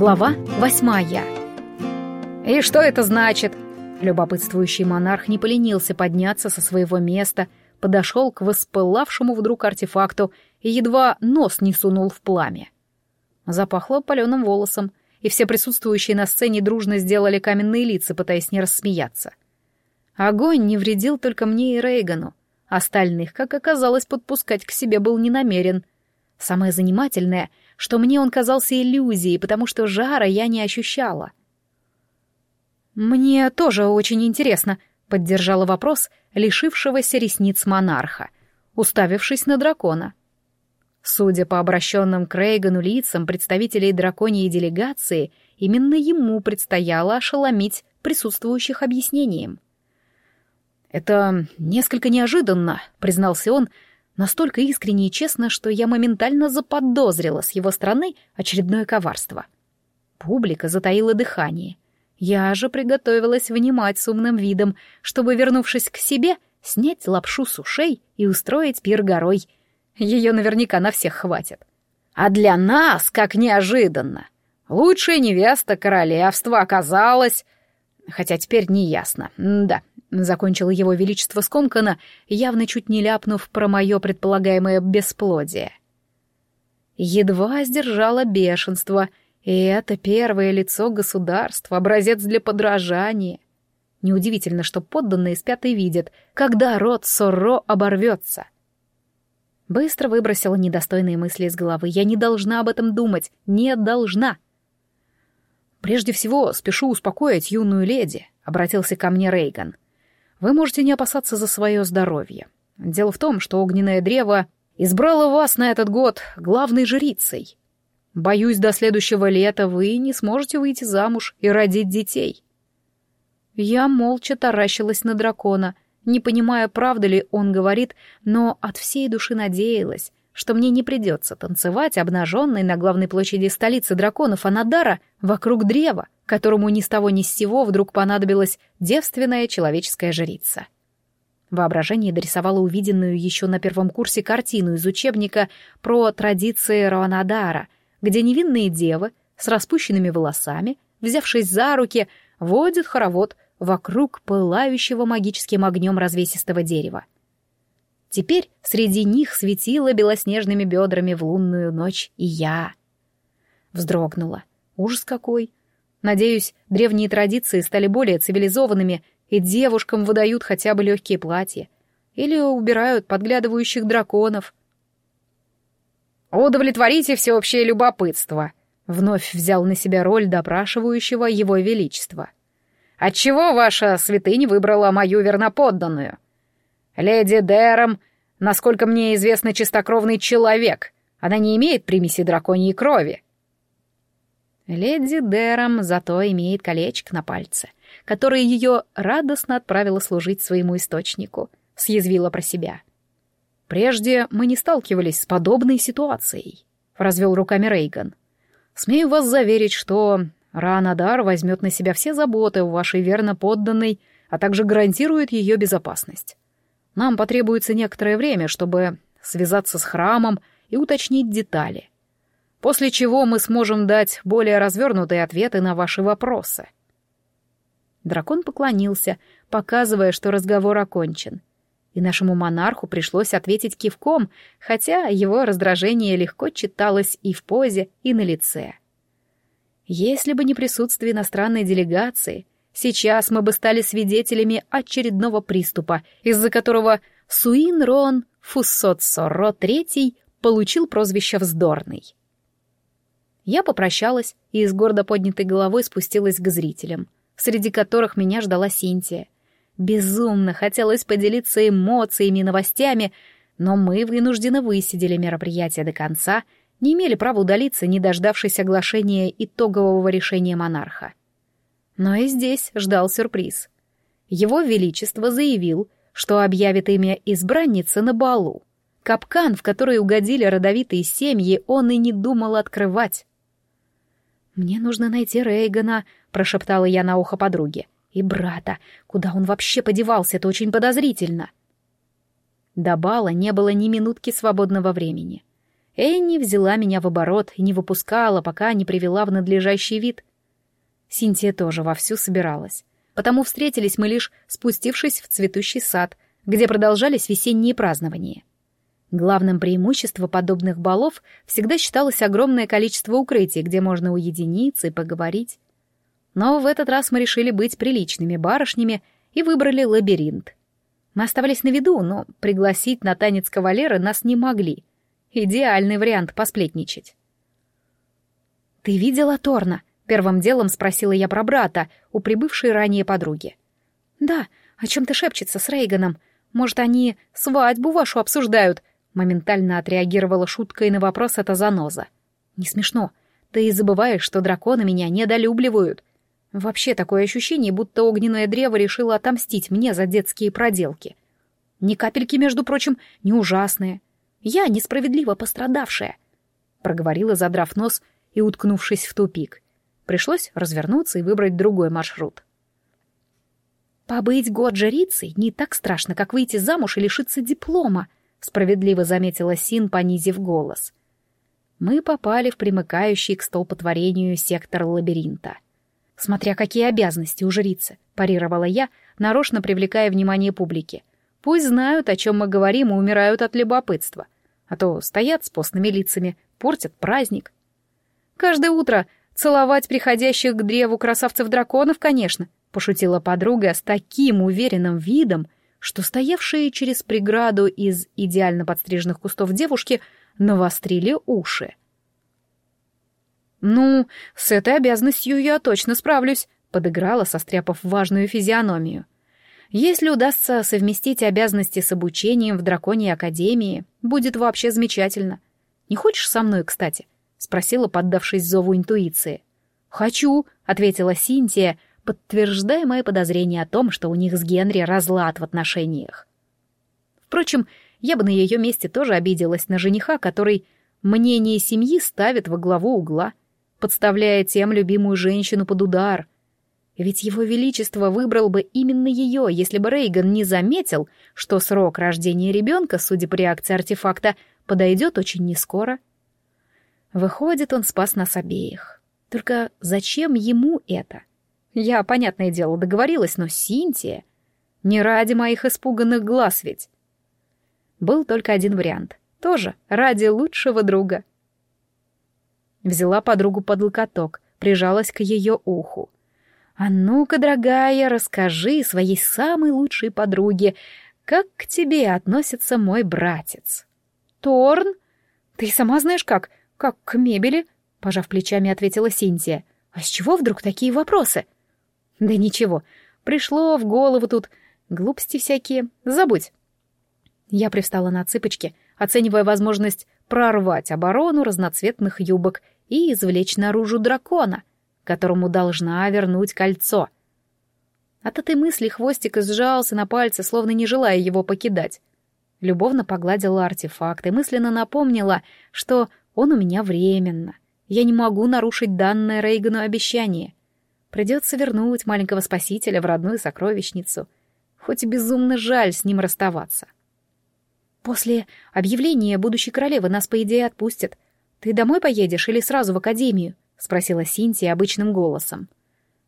Глава восьмая. «И что это значит?» Любопытствующий монарх не поленился подняться со своего места, подошел к воспылавшему вдруг артефакту и едва нос не сунул в пламя. Запахло паленым волосом, и все присутствующие на сцене дружно сделали каменные лица, пытаясь не рассмеяться. Огонь не вредил только мне и Рейгану. Остальных, как оказалось, подпускать к себе был не намерен. Самое занимательное, что мне он казался иллюзией, потому что жара я не ощущала. «Мне тоже очень интересно», — поддержала вопрос лишившегося ресниц монарха, уставившись на дракона. Судя по обращенным к Рейгану лицам представителей драконьей делегации, именно ему предстояло ошеломить присутствующих объяснением. «Это несколько неожиданно», — признался он, настолько искренне и честно, что я моментально заподозрила с его стороны очередное коварство. Публика затаила дыхание. Я же приготовилась внимать с умным видом, чтобы, вернувшись к себе, снять лапшу с ушей и устроить пир горой. Ее наверняка на всех хватит. А для нас, как неожиданно, лучшая невеста королевства оказалась... Хотя теперь не ясно. Да, закончил его величество скомканно, явно чуть не ляпнув про мое предполагаемое бесплодие. Едва сдержала бешенство, и это первое лицо государства, образец для подражания. Неудивительно, что подданные спят и видят, когда род Сорро оборвется. Быстро выбросила недостойные мысли из головы. Я не должна об этом думать, не должна. Прежде всего, спешу успокоить юную леди, обратился ко мне Рейган. Вы можете не опасаться за свое здоровье. Дело в том, что огненное древо избрало вас на этот год главной жрицей. Боюсь, до следующего лета вы не сможете выйти замуж и родить детей. Я молча таращилась на дракона, не понимая, правда ли он говорит, но от всей души надеялась, что мне не придется танцевать обнаженной на главной площади столицы драконов Анадара вокруг древа, которому ни с того ни с сего вдруг понадобилась девственная человеческая жрица. Воображение дорисовало увиденную еще на первом курсе картину из учебника про традиции Ронадара, где невинные девы с распущенными волосами, взявшись за руки, водят хоровод вокруг пылающего магическим огнем развесистого дерева. Теперь среди них светила белоснежными бедрами в лунную ночь и я. Вздрогнула. Ужас какой! Надеюсь, древние традиции стали более цивилизованными, и девушкам выдают хотя бы легкие платья. Или убирают подглядывающих драконов. «Удовлетворите всеобщее любопытство», — вновь взял на себя роль допрашивающего его величества. «Отчего ваша святыня выбрала мою верноподданную?» Леди Дэром, насколько мне известно, чистокровный человек. Она не имеет примеси драконьей крови. Леди Дэром зато имеет колечко на пальце, которое ее радостно отправило служить своему источнику, съязвила про себя. Прежде мы не сталкивались с подобной ситуацией, развел руками Рейган. Смею вас заверить, что Ранадар возьмет на себя все заботы у вашей верно подданной, а также гарантирует ее безопасность. Нам потребуется некоторое время, чтобы связаться с храмом и уточнить детали. После чего мы сможем дать более развернутые ответы на ваши вопросы. Дракон поклонился, показывая, что разговор окончен. И нашему монарху пришлось ответить кивком, хотя его раздражение легко читалось и в позе, и на лице. Если бы не присутствие иностранной делегации, Сейчас мы бы стали свидетелями очередного приступа, из-за которого Суин Рон Фуссот Сорро III получил прозвище «Вздорный». Я попрощалась и с гордо поднятой головой спустилась к зрителям, среди которых меня ждала Синтия. Безумно хотелось поделиться эмоциями и новостями, но мы вынуждены высидели мероприятие до конца, не имели права удалиться, не дождавшись оглашения итогового решения монарха. Но и здесь ждал сюрприз. Его Величество заявил, что объявит имя избранницы на балу. Капкан, в который угодили родовитые семьи, он и не думал открывать. «Мне нужно найти Рейгана», — прошептала я на ухо подруге. «И брата. Куда он вообще подевался? Это очень подозрительно». До бала не было ни минутки свободного времени. Энни взяла меня в оборот и не выпускала, пока не привела в надлежащий вид. Синтия тоже вовсю собиралась. Потому встретились мы лишь спустившись в цветущий сад, где продолжались весенние празднования. Главным преимуществом подобных балов всегда считалось огромное количество укрытий, где можно уединиться и поговорить. Но в этот раз мы решили быть приличными барышнями и выбрали лабиринт. Мы оставались на виду, но пригласить на танец кавалера нас не могли. Идеальный вариант посплетничать. «Ты видела Торна?» — первым делом спросила я про брата у прибывшей ранее подруги. «Да, о чем-то шепчется с Рейганом. Может, они свадьбу вашу обсуждают?» Моментально отреагировала шуткой на вопрос эта заноза. «Не смешно. Ты и забываешь, что драконы меня недолюбливают. Вообще такое ощущение, будто огненное древо решило отомстить мне за детские проделки. Ни капельки, между прочим, не ужасные. Я несправедливо пострадавшая», — проговорила, задрав нос и уткнувшись в тупик. Пришлось развернуться и выбрать другой маршрут. «Побыть год жрицей не так страшно, как выйти замуж и лишиться диплома», —— справедливо заметила Син, понизив голос. Мы попали в примыкающий к столпотворению сектор лабиринта. «Смотря какие обязанности у жрицы», — парировала я, нарочно привлекая внимание публики. «Пусть знают, о чем мы говорим, и умирают от любопытства. А то стоят с постными лицами, портят праздник. Каждое утро целовать приходящих к древу красавцев-драконов, конечно», — пошутила подруга с таким уверенным видом, — что стоявшие через преграду из идеально подстриженных кустов девушки навострили уши. «Ну, с этой обязанностью я точно справлюсь», — подыграла, состряпав важную физиономию. «Если удастся совместить обязанности с обучением в Драконьей Академии, будет вообще замечательно. Не хочешь со мной, кстати?» — спросила, поддавшись зову интуиции. «Хочу», — ответила Синтия, — подтверждая мои подозрения о том, что у них с Генри разлад в отношениях. Впрочем, я бы на ее месте тоже обиделась на жениха, который мнение семьи ставит во главу угла, подставляя тем любимую женщину под удар. Ведь его величество выбрал бы именно ее, если бы Рейган не заметил, что срок рождения ребенка, судя по реакции артефакта, подойдет очень нескоро. Выходит, он спас нас обеих. Только зачем ему это? Я, понятное дело, договорилась, но Синтия... Не ради моих испуганных глаз ведь. Был только один вариант. Тоже ради лучшего друга. Взяла подругу под локоток, прижалась к ее уху. «А ну-ка, дорогая, расскажи своей самой лучшей подруге, как к тебе относится мой братец?» «Торн? Ты сама знаешь как? Как к мебели?» Пожав плечами, ответила Синтия. «А с чего вдруг такие вопросы?» Да ничего, пришло в голову тут глупости всякие. Забудь. Я привстала на цыпочки, оценивая возможность прорвать оборону разноцветных юбок и извлечь наружу дракона, которому должна вернуть кольцо. От этой мысли хвостик сжался на пальце, словно не желая его покидать. Любовно погладила артефакт и мысленно напомнила, что он у меня временно. Я не могу нарушить данное Рейгану обещание. Придется вернуть маленького спасителя в родную сокровищницу. Хоть и безумно жаль с ним расставаться. После объявления будущей королевы нас, по идее, отпустят. Ты домой поедешь или сразу в академию? — спросила Синтия обычным голосом.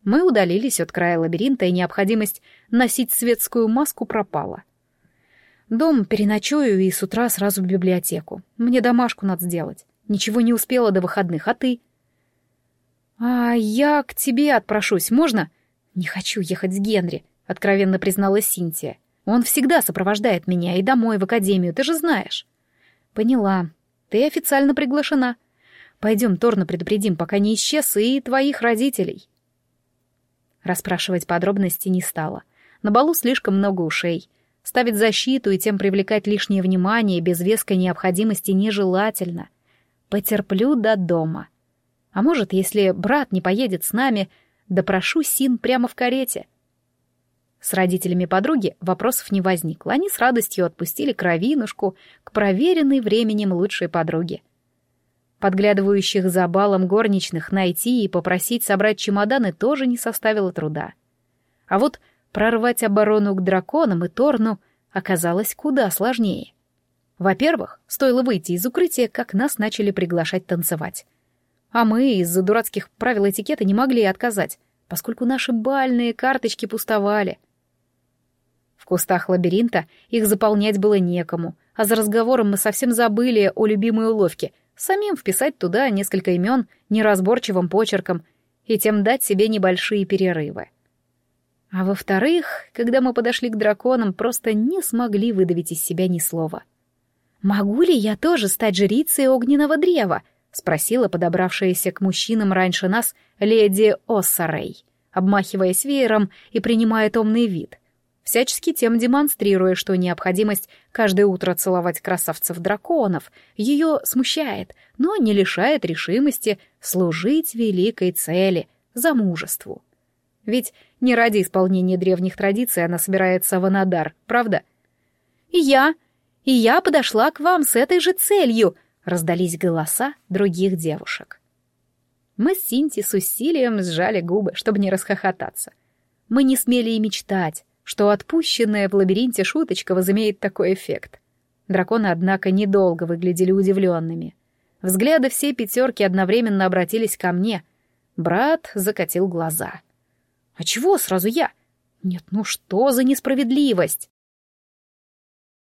Мы удалились от края лабиринта, и необходимость носить светскую маску пропала. Дом переночую и с утра сразу в библиотеку. Мне домашку надо сделать. Ничего не успела до выходных, а ты? «А я к тебе отпрошусь, можно?» «Не хочу ехать с Генри», — откровенно призналась Синтия. «Он всегда сопровождает меня и домой, в академию, ты же знаешь». «Поняла. Ты официально приглашена. Пойдем Торна предупредим, пока не исчез, и твоих родителей». Расспрашивать подробности не стала. На балу слишком много ушей. Ставить защиту и тем привлекать лишнее внимание без веской необходимости нежелательно. Потерплю до дома. А может, если брат не поедет с нами, допрошу Син прямо в карете. С родителями подруги вопросов не возникло. Они с радостью отпустили кровинушку к проверенной временем лучшей подруге. Подглядывающих за балом горничных найти и попросить собрать чемоданы тоже не составило труда. А вот прорвать оборону к драконам и Торну оказалось куда сложнее. Во-первых, стоило выйти из укрытия, как нас начали приглашать танцевать. А мы из-за дурацких правил этикета не могли отказать, поскольку наши бальные карточки пустовали. В кустах лабиринта их заполнять было некому, а за разговором мы совсем забыли о любимой уловке — самим вписать туда несколько имен неразборчивым почерком и тем дать себе небольшие перерывы. А во-вторых, когда мы подошли к драконам, просто не смогли выдавить из себя ни слова. «Могу ли я тоже стать жрицей огненного древа?» — спросила подобравшаяся к мужчинам раньше нас леди Оссарей, обмахиваясь веером и принимая томный вид, всячески тем демонстрируя, что необходимость каждое утро целовать красавцев-драконов ее смущает, но не лишает решимости служить великой цели — замужеству. Ведь не ради исполнения древних традиций она собирается в Анадар, правда? «И я! И я подошла к вам с этой же целью!» — раздались голоса других девушек. Мы с Синти с усилием сжали губы, чтобы не расхохотаться. Мы не смели и мечтать, что отпущенная в лабиринте шуточка возымеет такой эффект. Драконы, однако, недолго выглядели удивленными. Взгляды всей пятерки одновременно обратились ко мне. Брат закатил глаза — а чего сразу я? Нет, ну что за несправедливость?